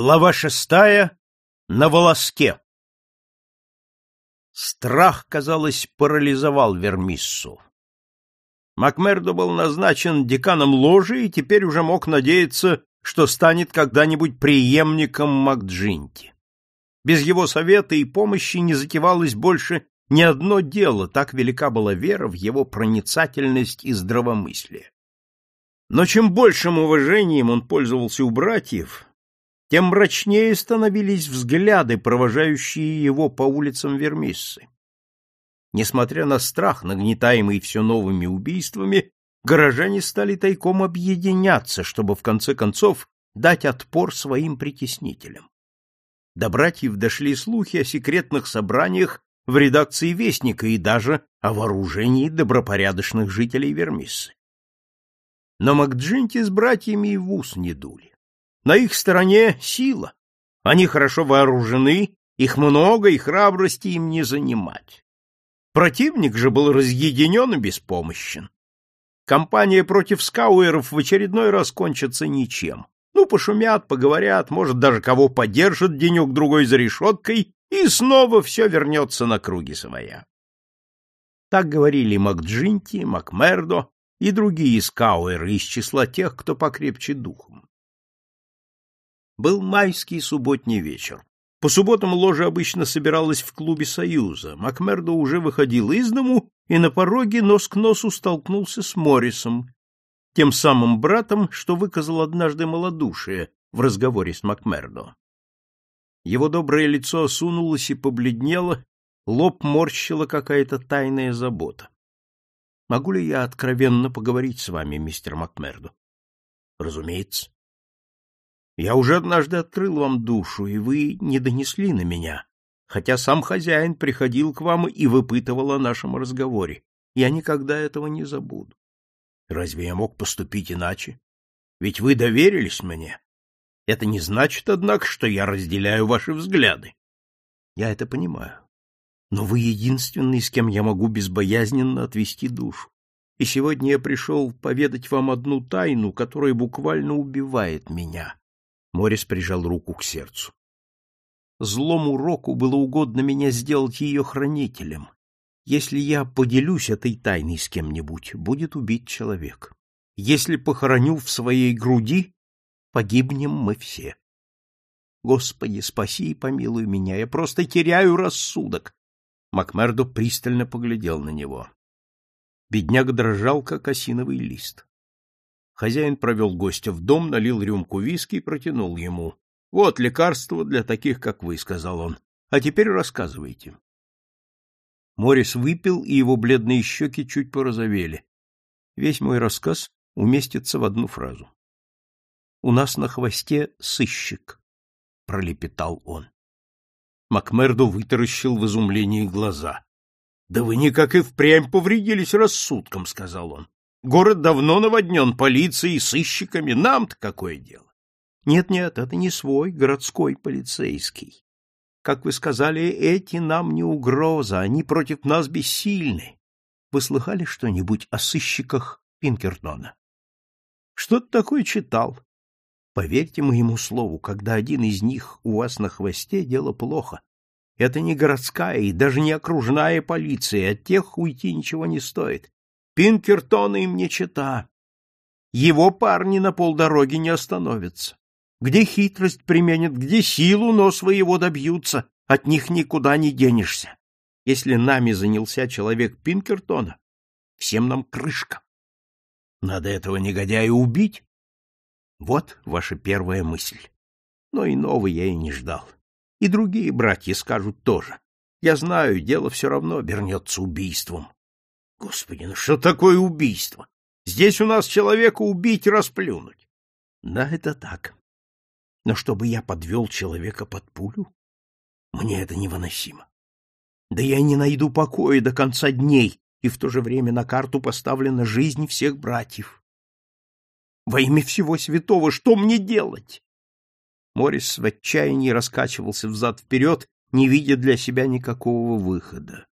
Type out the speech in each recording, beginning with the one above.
Глава шестая. На волоске. Страх, казалось, парализовал Вермиссу. Макмердо был назначен деканом ложи и теперь уже мог надеяться, что станет когда-нибудь преемником Макджинти. Без его совета и помощи не затевалось больше ни одно дело, так велика была вера в его проницательность и здравомыслие. Но чем большим уважением он пользовался у братьев, тем мрачнее становились взгляды, провожающие его по улицам Вермиссы. Несмотря на страх, нагнетаемый все новыми убийствами, горожане стали тайком объединяться, чтобы в конце концов дать отпор своим притеснителям. До братьев дошли слухи о секретных собраниях в редакции Вестника и даже о вооружении добропорядочных жителей Вермиссы. Но Макджинти с братьями и в ус не дули. На их стороне сила. Они хорошо вооружены, их много, и храбрости им не занимать. Противник же был разъединен и беспомощен. Компания против скауэров в очередной раз кончится ничем. Ну, пошумят, поговорят, может, даже кого подержат денек-другой за решеткой, и снова все вернется на круги своя. Так говорили Макджинти, Макмердо и другие скауэры из числа тех, кто покрепче духом. Был майский субботний вечер. По субботам ложа обычно собиралась в клубе Союза. Макмердо уже выходил из дому и на пороге нос к носу столкнулся с Моррисом, тем самым братом, что выказал однажды малодушие в разговоре с Макмердо. Его доброе лицо осунулось и побледнело, лоб морщила какая-то тайная забота. — Могу ли я откровенно поговорить с вами, мистер Макмердо? — Разумеется. Я уже однажды открыл вам душу, и вы не донесли на меня, хотя сам хозяин приходил к вам и выпытывал о нашем разговоре. Я никогда этого не забуду. Разве я мог поступить иначе? Ведь вы доверились мне. Это не значит, однако, что я разделяю ваши взгляды. Я это понимаю. Но вы единственный, с кем я могу безбоязненно отвести душу. И сегодня я пришел поведать вам одну тайну, которая буквально убивает меня. Морис прижал руку к сердцу. Злому року было угодно меня сделать ее хранителем. Если я поделюсь этой тайной с кем-нибудь, будет убить человек. Если похороню в своей груди, погибнем мы все. Господи, спаси и помилуй меня, я просто теряю рассудок. Макмердо пристально поглядел на него. Бедняга дрожал, как осиновый лист. Хозяин провел гостя в дом, налил рюмку виски и протянул ему. — Вот лекарство для таких, как вы, — сказал он. — А теперь рассказывайте. Морис выпил, и его бледные щеки чуть порозовели. Весь мой рассказ уместится в одну фразу. — У нас на хвосте сыщик, — пролепетал он. Макмердо вытаращил в изумлении глаза. — Да вы никак и впрямь повредились рассудком, — сказал он. Город давно наводнен полицией сыщиками. Нам-то какое дело? Нет-нет, это не свой городской полицейский. Как вы сказали, эти нам не угроза, они против нас бессильны. Вы слыхали что-нибудь о сыщиках Пинкертона? Что-то такое читал. Поверьте моему слову, когда один из них у вас на хвосте, дело плохо. Это не городская и даже не окружная полиция, от тех уйти ничего не стоит. Пинкертона им не чета. Его парни на полдороги не остановятся. Где хитрость применят, где силу, но своего добьются, от них никуда не денешься. Если нами занялся человек Пинкертона, всем нам крышка. Надо этого негодяя убить. Вот ваша первая мысль. Но иного я и не ждал. И другие братья скажут тоже. Я знаю, дело все равно обернется убийством. Господи, ну что такое убийство? Здесь у нас человека убить расплюнуть. Да, это так. Но чтобы я подвел человека под пулю, мне это невыносимо. Да я не найду покоя до конца дней, и в то же время на карту поставлена жизнь всех братьев. Во имя всего святого, что мне делать? Морис в отчаянии раскачивался взад-вперед, не видя для себя никакого выхода.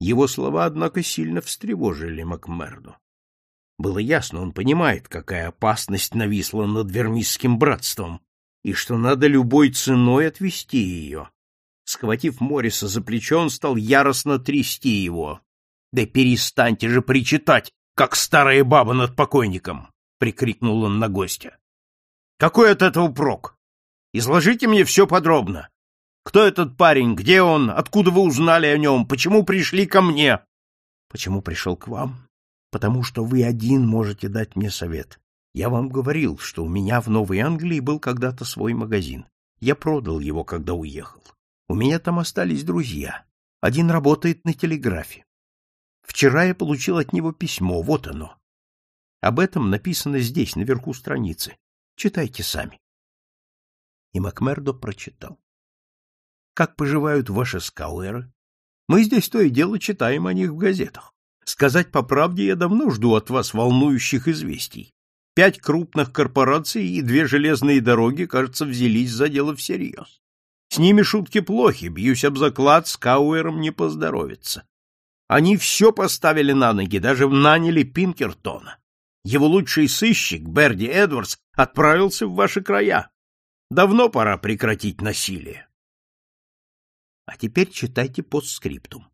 Его слова, однако, сильно встревожили Макмерду. Было ясно, он понимает, какая опасность нависла над вермисским братством, и что надо любой ценой отвести ее. Схватив Морриса за плечо, он стал яростно трясти его. — Да перестаньте же причитать, как старая баба над покойником! — прикрикнул он на гостя. — Какой от этого прок? Изложите мне все подробно. Кто этот парень? Где он? Откуда вы узнали о нем? Почему пришли ко мне? — Почему пришел к вам? Потому что вы один можете дать мне совет. Я вам говорил, что у меня в Новой Англии был когда-то свой магазин. Я продал его, когда уехал. У меня там остались друзья. Один работает на телеграфе. Вчера я получил от него письмо, вот оно. Об этом написано здесь, наверху страницы. Читайте сами. И Макмердо прочитал. Как поживают ваши скауэры? Мы здесь то и дело читаем о них в газетах. Сказать по правде, я давно жду от вас волнующих известий. Пять крупных корпораций и две железные дороги, кажется, взялись за дело всерьез. С ними шутки плохи, бьюсь об заклад, с Кауэром не поздоровится. Они все поставили на ноги, даже наняли Пинкертона. Его лучший сыщик, Берди Эдвардс, отправился в ваши края. Давно пора прекратить насилие. А теперь читайте постскриптум.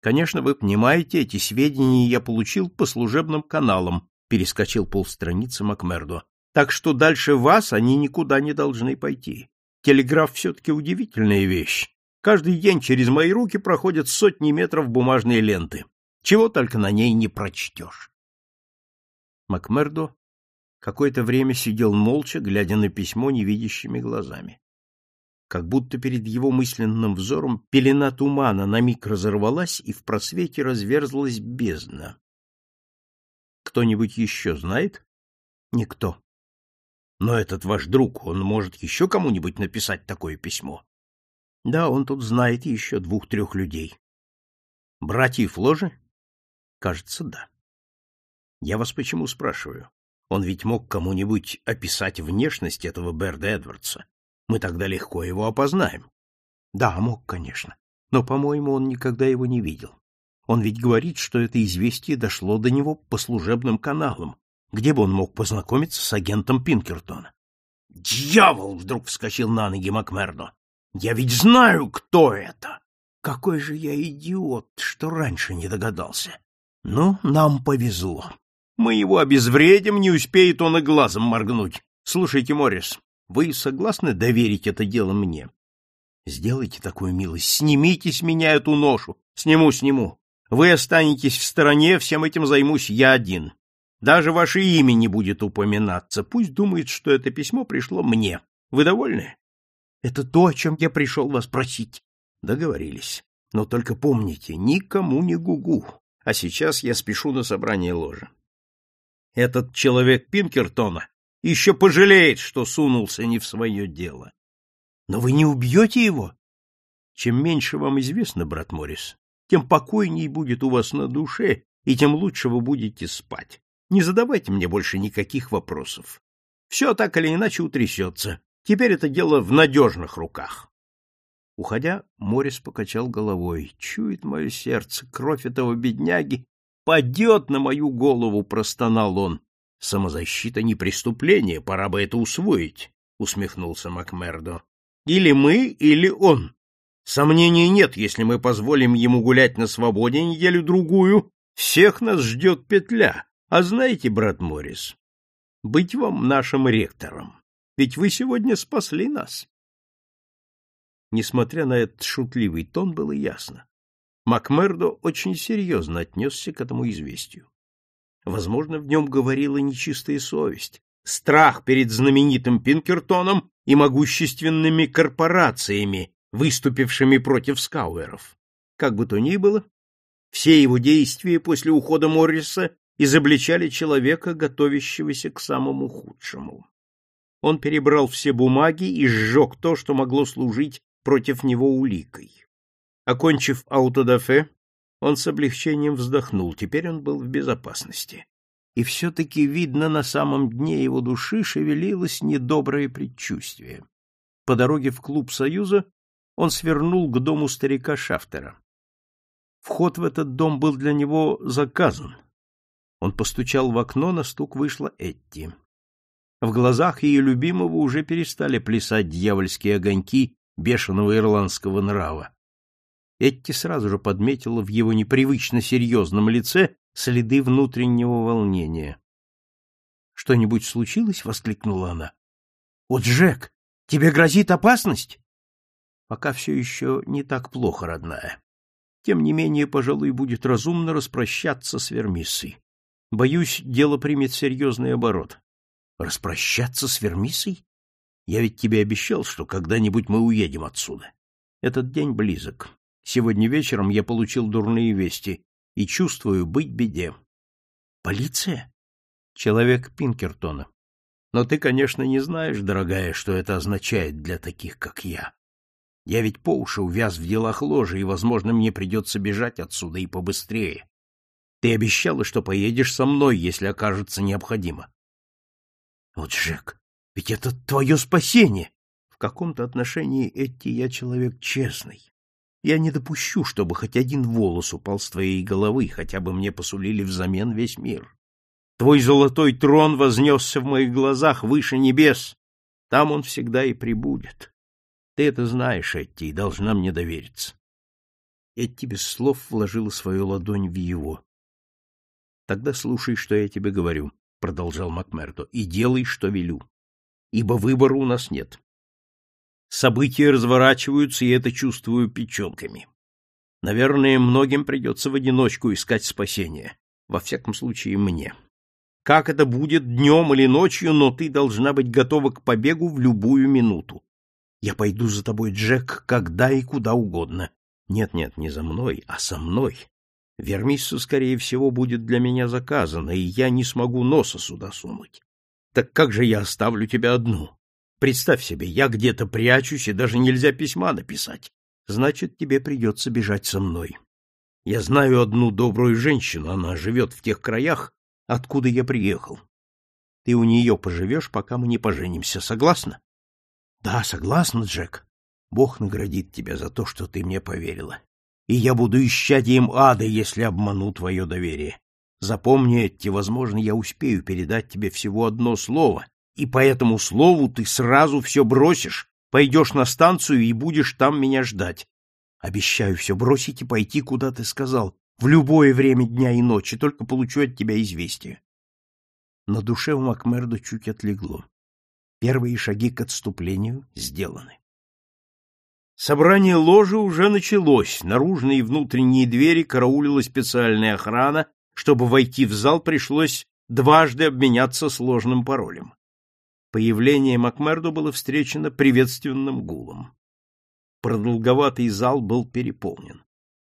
Конечно, вы понимаете, эти сведения я получил по служебным каналам, перескочил полстраницы Макмердо. Так что дальше вас они никуда не должны пойти. Телеграф все-таки удивительная вещь. Каждый день через мои руки проходят сотни метров бумажной ленты. Чего только на ней не прочтешь. Макмердо какое-то время сидел молча, глядя на письмо невидящими глазами. Как будто перед его мысленным взором пелена тумана на миг разорвалась, и в просвете разверзлась бездна. Кто-нибудь еще знает? Никто. Но этот ваш друг, он может еще кому-нибудь написать такое письмо? Да, он тут знает еще двух-трех людей. Братьев ложи? Кажется, да. Я вас почему спрашиваю? Он ведь мог кому-нибудь описать внешность этого Берда Эдвардса. Мы тогда легко его опознаем. Да, мог, конечно. Но, по-моему, он никогда его не видел. Он ведь говорит, что это известие дошло до него по служебным каналам, где бы он мог познакомиться с агентом Пинкертона? «Дьявол!» — вдруг вскочил на ноги Макмердо. «Я ведь знаю, кто это! Какой же я идиот, что раньше не догадался! Ну, нам повезло. Мы его обезвредим, не успеет он и глазом моргнуть. Слушайте, Моррис, вы согласны доверить это дело мне? Сделайте такую милость, снимите с меня эту ношу. Сниму, сниму. Вы останетесь в стороне, всем этим займусь я один. Даже ваше имя не будет упоминаться. Пусть думает, что это письмо пришло мне. Вы довольны? Это то, о чем я пришел вас просить. Договорились. Но только помните, никому не гугу. А сейчас я спешу на собрание ложи. Этот человек Пинкертона еще пожалеет, что сунулся не в свое дело. Но вы не убьете его? Чем меньше вам известно, брат Моррис, тем покойней будет у вас на душе, и тем лучше вы будете спать. Не задавайте мне больше никаких вопросов. Все так или иначе утрясется. Теперь это дело в надежных руках. Уходя, Морис покачал головой. Чует мое сердце, кровь этого бедняги падет на мою голову, простонал он. Самозащита не преступление, пора бы это усвоить, усмехнулся Макмердо. Или мы, или он. Сомнений нет, если мы позволим ему гулять на свободе неделю-другую, всех нас ждет петля. А знаете, брат Моррис, быть вам нашим ректором, ведь вы сегодня спасли нас. Несмотря на этот шутливый тон, было ясно. Макмердо очень серьезно отнесся к этому известию. Возможно, в нем говорила нечистая совесть, страх перед знаменитым Пинкертоном и могущественными корпорациями, выступившими против скауэров. Как бы то ни было, все его действия после ухода Морриса изобличали человека, готовящегося к самому худшему. Он перебрал все бумаги и сжег то, что могло служить против него уликой. Окончив аутодафе, он с облегчением вздохнул, теперь он был в безопасности. И все-таки, видно, на самом дне его души шевелилось недоброе предчувствие. По дороге в клуб Союза он свернул к дому старика Шафтера. Вход в этот дом был для него заказан, он постучал в окно, на стук вышла Этти. В глазах ее любимого уже перестали плясать дьявольские огоньки бешеного ирландского нрава. Этти сразу же подметила в его непривычно серьезном лице следы внутреннего волнения. — Что-нибудь случилось? — воскликнула она. — О, Джек, тебе грозит опасность? — Пока все еще не так плохо, родная. Тем не менее, пожалуй, будет разумно распрощаться с Вермиссой. Боюсь, дело примет серьезный оборот. Распрощаться с Вермисой? Я ведь тебе обещал, что когда-нибудь мы уедем отсюда. Этот день близок. Сегодня вечером я получил дурные вести и чувствую быть беде. Полиция? Человек Пинкертона. Но ты, конечно, не знаешь, дорогая, что это означает для таких, как я. Я ведь по уши увяз в делах ложи, и, возможно, мне придется бежать отсюда и побыстрее. Ты обещала, что поедешь со мной, если окажется необходимо. Вот, Джек, ведь это твое спасение. В каком-то отношении, Эдди, я человек честный. Я не допущу, чтобы хоть один волос упал с твоей головы, хотя бы мне посулили взамен весь мир. Твой золотой трон вознесся в моих глазах выше небес. Там он всегда и прибудет. Ты это знаешь, Этти, и должна мне довериться. Этти без слов вложила свою ладонь в его. — Тогда слушай, что я тебе говорю, — продолжал Макмердо, — и делай, что велю. Ибо выбора у нас нет. События разворачиваются, и это чувствую печенками. Наверное, многим придется в одиночку искать спасение. Во всяком случае, мне. Как это будет днем или ночью, но ты должна быть готова к побегу в любую минуту. Я пойду за тобой, Джек, когда и куда угодно. Нет-нет, не за мной, а со мной. Вермиссу, скорее всего, будет для меня заказано, и я не смогу носа сюда сунуть. Так как же я оставлю тебя одну? Представь себе, я где-то прячусь, и даже нельзя письма написать. Значит, тебе придется бежать со мной. Я знаю одну добрую женщину, она живет в тех краях, откуда я приехал. Ты у нее поживешь, пока мы не поженимся, согласна? Да, согласна, Джек. Бог наградит тебя за то, что ты мне поверила. И я буду исчадием ада, если обману твое доверие. Запомни, Этти, возможно, я успею передать тебе всего одно слово, и по этому слову ты сразу все бросишь, пойдешь на станцию и будешь там меня ждать. Обещаю все бросить и пойти, куда ты сказал, в любое время дня и ночи, только получу от тебя известие. На душе у Макмердо чуть отлегло. Первые шаги к отступлению сделаны. Собрание ложи уже началось. Наружные и внутренние двери караулила специальная охрана. Чтобы войти в зал, пришлось дважды обменяться сложным паролем. Появление Макмердо было встречено приветственным гулом. Продолговатый зал был переполнен.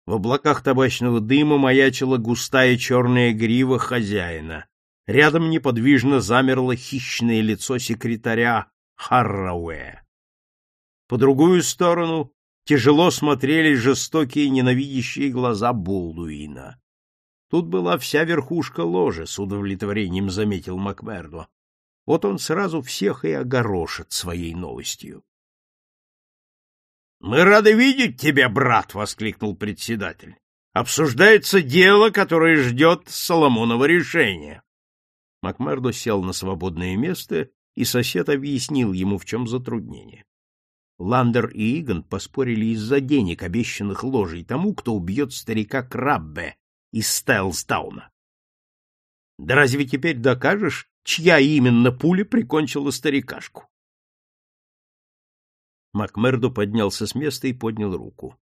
В облаках табачного дыма маячила густая черная грива хозяина. Рядом неподвижно замерло хищное лицо секретаря Харрауэ. По другую сторону тяжело смотрели жестокие ненавидящие глаза Болдуина. Тут была вся верхушка ложи, с удовлетворением заметил Макмердо. Вот он сразу всех и огорошит своей новостью. — Мы рады видеть тебя, брат! — воскликнул председатель. — Обсуждается дело, которое ждет Соломонова решения. Макмердо сел на свободное место, и сосед объяснил ему, в чем затруднение. Ландер и Иган поспорили из-за денег, обещанных ложей тому, кто убьет старика Краббе из Стайлстауна. Да разве теперь докажешь, чья именно пуля прикончила старикашку? Макмердо поднялся с места и поднял руку.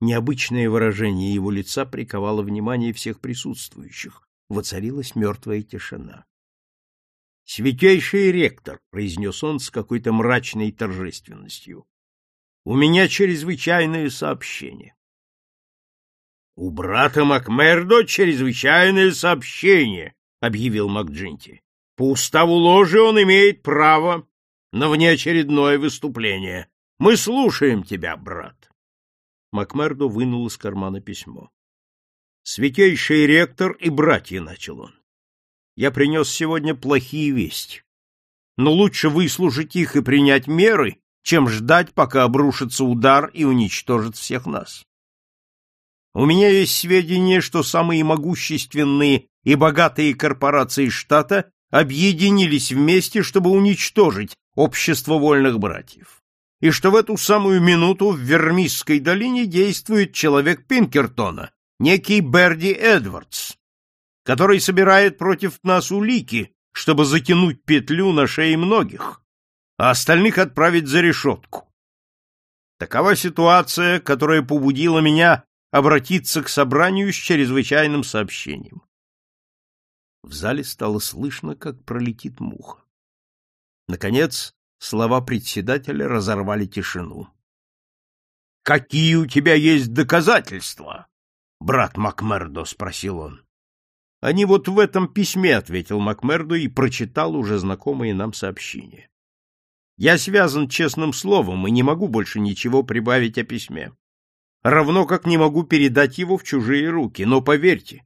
Необычное выражение его лица приковало внимание всех присутствующих. Воцарилась мертвая тишина. «Святейший ректор», — произнес он с какой-то мрачной торжественностью, — «у меня чрезвычайное сообщение. У брата Макмердо чрезвычайное сообщение, объявил Макджинти. По уставу ложи он имеет право на внеочередное выступление. Мы слушаем тебя, брат. Макмердо вынул из кармана письмо. Святейший ректор и братья, начал он. Я принес сегодня плохие вести. Но лучше выслушать их и принять меры, чем ждать, пока обрушится удар и уничтожит всех нас. У меня есть сведения, что самые могущественные и богатые корпорации штата объединились вместе, чтобы уничтожить общество вольных братьев, и что в эту самую минуту в Вермисской долине действует человек Пинкертона, некий Берди Эдвардс, который собирает против нас улики, чтобы затянуть петлю на шее многих, а остальных отправить за решетку. Такова ситуация, которая побудила меня обратиться к собранию с чрезвычайным сообщением. В зале стало слышно, как пролетит муха. Наконец, слова председателя разорвали тишину. — Какие у тебя есть доказательства? — брат Макмердо спросил он. — Они вот в этом письме, — ответил Макмердо и прочитал уже знакомые нам сообщения. Я связан честным словом и не могу больше ничего прибавить о письме. Равно как не могу передать его в чужие руки, но поверьте,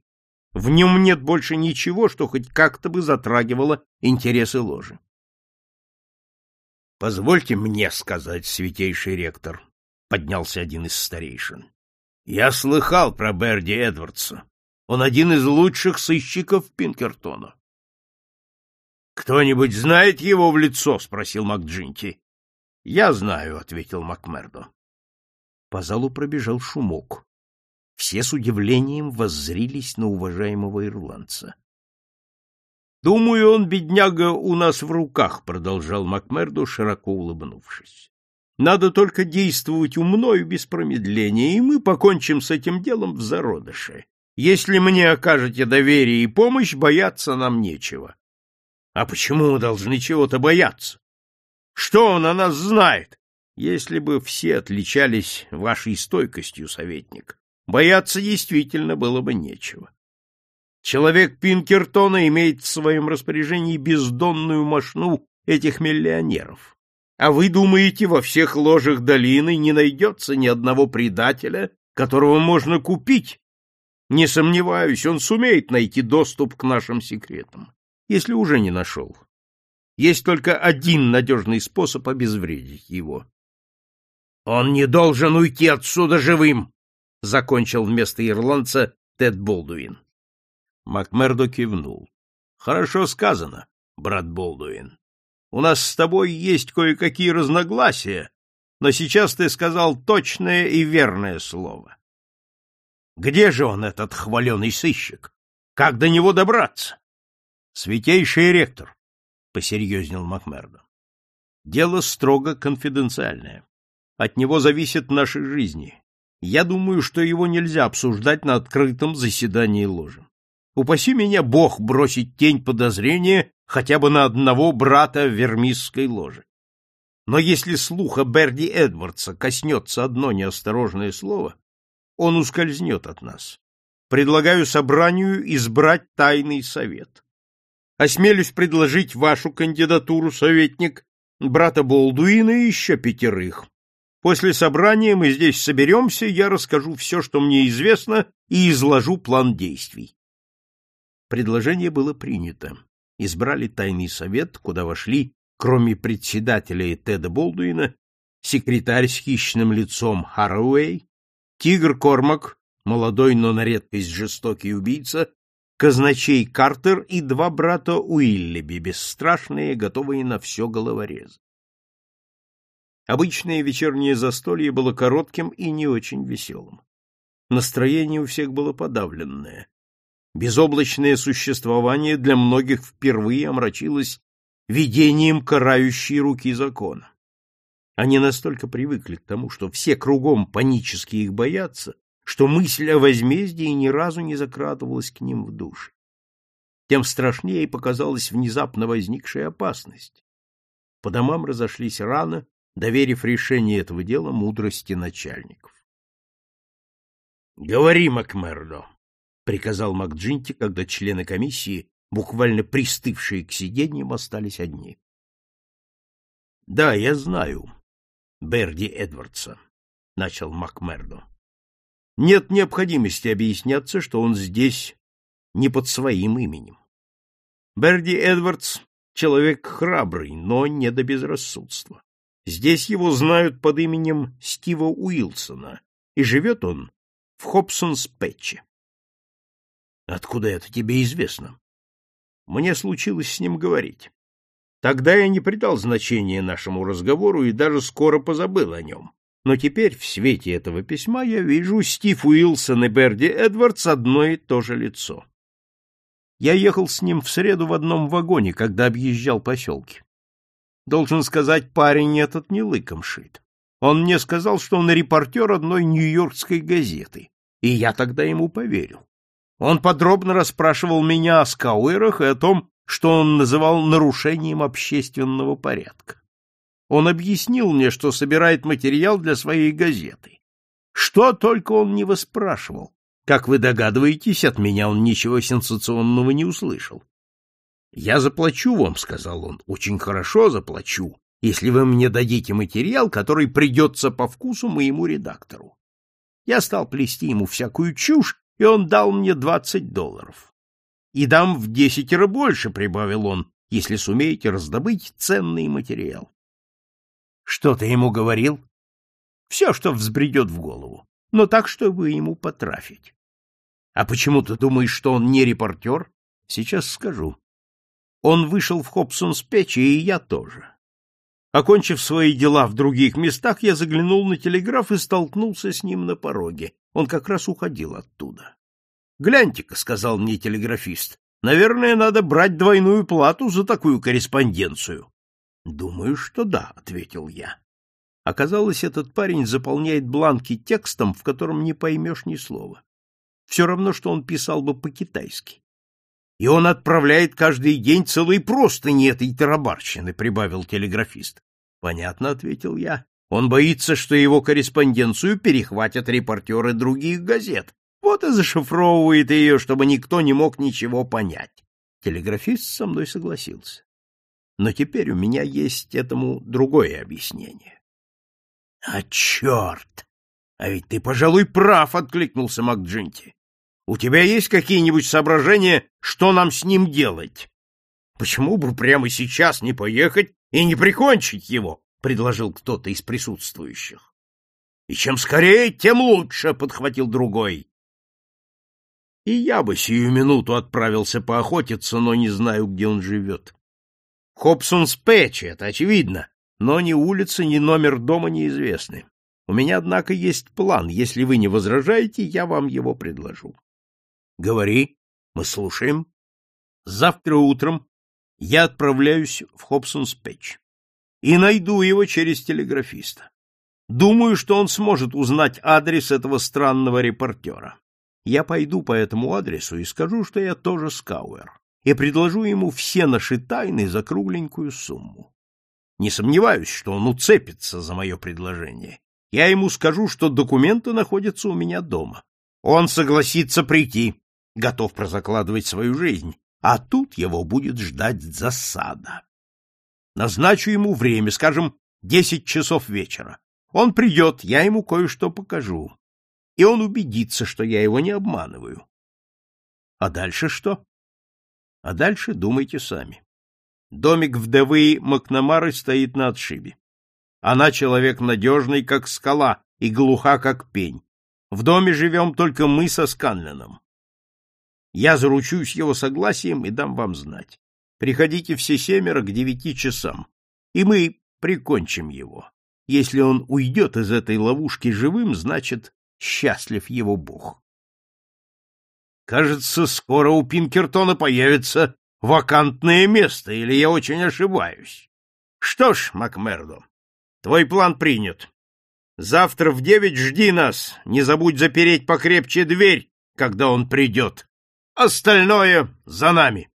в нем нет больше ничего, что хоть как-то бы затрагивало интересы ложи. Позвольте мне сказать, святейший ректор, поднялся один из старейшин. Я слыхал про Берди Эдвардса. Он один из лучших сыщиков Пинкертона. Кто-нибудь знает его в лицо? спросил МакДжинти. Я знаю, ответил Макмердо. По залу пробежал шумок. Все с удивлением воззрились на уважаемого ирландца. «Думаю, он, бедняга, у нас в руках», — продолжал Макмердо, широко улыбнувшись. «Надо только действовать умно и без промедления, и мы покончим с этим делом в зародыше. Если мне окажете доверие и помощь, бояться нам нечего». «А почему мы должны чего-то бояться? Что он о нас знает? Если бы все отличались вашей стойкостью, советник, Бояться действительно было бы нечего. Человек Пинкертона имеет в своем распоряжении бездонную мошну этих миллионеров. А вы думаете, во всех ложах долины не найдется ни одного предателя, которого можно купить? Не сомневаюсь, он сумеет найти доступ к нашим секретам, если уже не нашел. Есть только один надежный способ обезвредить его. Он не должен уйти отсюда живым, — закончил вместо ирландца Тед Болдуин. Макмердо кивнул. — Хорошо сказано, брат Болдуин. У нас с тобой есть кое-какие разногласия, но сейчас ты сказал точное и верное слово. Где же он, этот хваленый сыщик? Как до него добраться? — Святейший ректор, — посерьезнел Макмердо. — Дело строго конфиденциальное. От него зависят наши жизни, я думаю, что его нельзя обсуждать на открытом заседании ложи. Упаси меня Бог бросить тень подозрения хотя бы на одного брата вермисской ложи. Но если слуха Берди Эдвардса коснется одно неосторожное слово, он ускользнет от нас. Предлагаю собранию избрать тайный совет. Осмелюсь предложить вашу кандидатуру, советник, брата Болдуина и еще пятерых, После собрания мы здесь соберемся, я расскажу все, что мне известно, и изложу план действий. Предложение было принято. Избрали тайный совет, куда вошли, кроме председателя и Теда Болдуина, секретарь с хищным лицом Харауэй, тигр Кормак, молодой, но на редкость жестокий убийца, казначей Картер и два брата Уиллиби, бесстрашные, готовые на все головорезы. Обычное вечернее застолье было коротким и не очень веселым. Настроение у всех было подавленное. Безоблачное существование для многих впервые омрачилось видением карающей руки закона. Они настолько привыкли к тому, что все кругом панически их боятся, что мысль о возмездии ни разу не закрадывалась к ним в душе. Тем страшнее показалась внезапно возникшая опасность. По домам разошлись рано, доверив решение этого дела мудрости начальников. — Говори, Макмердо, — приказал МакДжинти, когда члены комиссии, буквально пристывшие к сиденьям, остались одни. — Да, я знаю Берди Эдвардса, — начал Макмердо. — Нет необходимости объясняться, что он здесь не под своим именем. Берди Эдвардс — человек храбрый, но не до безрассудства. Здесь его знают под именем Стива Уилсона, и живет он в Хобсонс-Пэтче. — Откуда это тебе известно? мне случилось с ним говорить. Тогда я не придал значения нашему разговору и даже скоро позабыл о нем. Но теперь в свете этого письма я вижу Стив Уилсон и Берди Эдвардс одно и то же лицо. Я ехал с ним в среду в одном вагоне, когда объезжал поселки. Должен сказать, парень этот не лыком шит. Он мне сказал, что он репортер одной нью-йоркской газеты, и я тогда ему поверил. Он подробно расспрашивал меня о скауэрах и о том, что он называл нарушением общественного порядка. Он объяснил мне, что собирает материал для своей газеты. Что только он не выспрашивал. Как вы догадываетесь, от меня он ничего сенсационного не услышал. «Я заплачу вам», — сказал он, — «очень хорошо заплачу, если вы мне дадите материал, который придется по вкусу моему редактору». Я стал плести ему всякую чушь, и он дал мне двадцать долларов. «И дам в десятеро больше», — прибавил он, — «если сумеете раздобыть ценный материал». Что ты ему говорил? Все, что взбредет в голову, но так, чтобы ему потрафить. А почему ты думаешь, что он не репортер? Сейчас скажу. Он вышел в Хобсон с печи, и я тоже. Окончив свои дела в других местах, я заглянул на телеграф и столкнулся с ним на пороге. Он как раз уходил оттуда. «Гляньте-ка», — сказал мне телеграфист, — «наверное, надо брать двойную плату за такую корреспонденцию». — Думаю, что да, — ответил я. Оказалось, этот парень заполняет бланки текстом, в котором не поймешь ни слова. Все равно, что он писал бы по-китайски. И он отправляет каждый день целые простыни этой тарабарщины, — прибавил телеграфист. — Понятно, — ответил я. Он боится, что его корреспонденцию перехватят репортеры других газет. Вот и зашифровывает ее, чтобы никто не мог ничего понять. Телеграфист со мной согласился. Но теперь у меня есть этому другое объяснение. — А черт! А ведь ты, пожалуй, прав, — откликнулся МакДжинти. — У тебя есть какие-нибудь соображения, что нам с ним делать? — Почему бы прямо сейчас не поехать и не прикончить его? — предложил кто-то из присутствующих. — И чем скорее, тем лучше, — подхватил другой. И я бы сию минуту отправился поохотиться, но не знаю, где он живет. Хобсонс Пэтч, это очевидно, но ни улица, ни номер дома неизвестны. У меня, однако, есть план. Если вы не возражаете, я вам его предложу. Говори, мы слушаем. Завтра утром я отправляюсь в Хобсонс Пэтч и найду его через телеграфиста. Думаю, что он сможет узнать адрес этого странного репортера. Я пойду по этому адресу и скажу, что я тоже Скауэр и предложу ему все наши тайны за кругленькую сумму. Не сомневаюсь, что он уцепится за мое предложение. Я ему скажу, что документы находятся у меня дома. Он согласится прийти, готов прозакладывать свою жизнь, а тут его будет ждать засада. Назначу ему время, скажем, десять часов вечера. Он придет, я ему кое-что покажу. И он убедится, что я его не обманываю. А дальше что? А дальше думайте сами. Домик вдовы Макнамары стоит на отшибе. Она человек надежный, как скала, и глуха, как пень. В доме живем только мы со Сканленом. Я заручусь его согласием и дам вам знать. Приходите все семеро к девяти часам, и мы прикончим его. Если он уйдет из этой ловушки живым, значит, счастлив его Бог. Кажется, скоро у Пинкертона появится вакантное место, или я очень ошибаюсь. Что ж, Макмердо, твой план принят. Завтра в девять жди нас, не забудь запереть покрепче дверь, когда он придет. Остальное за нами.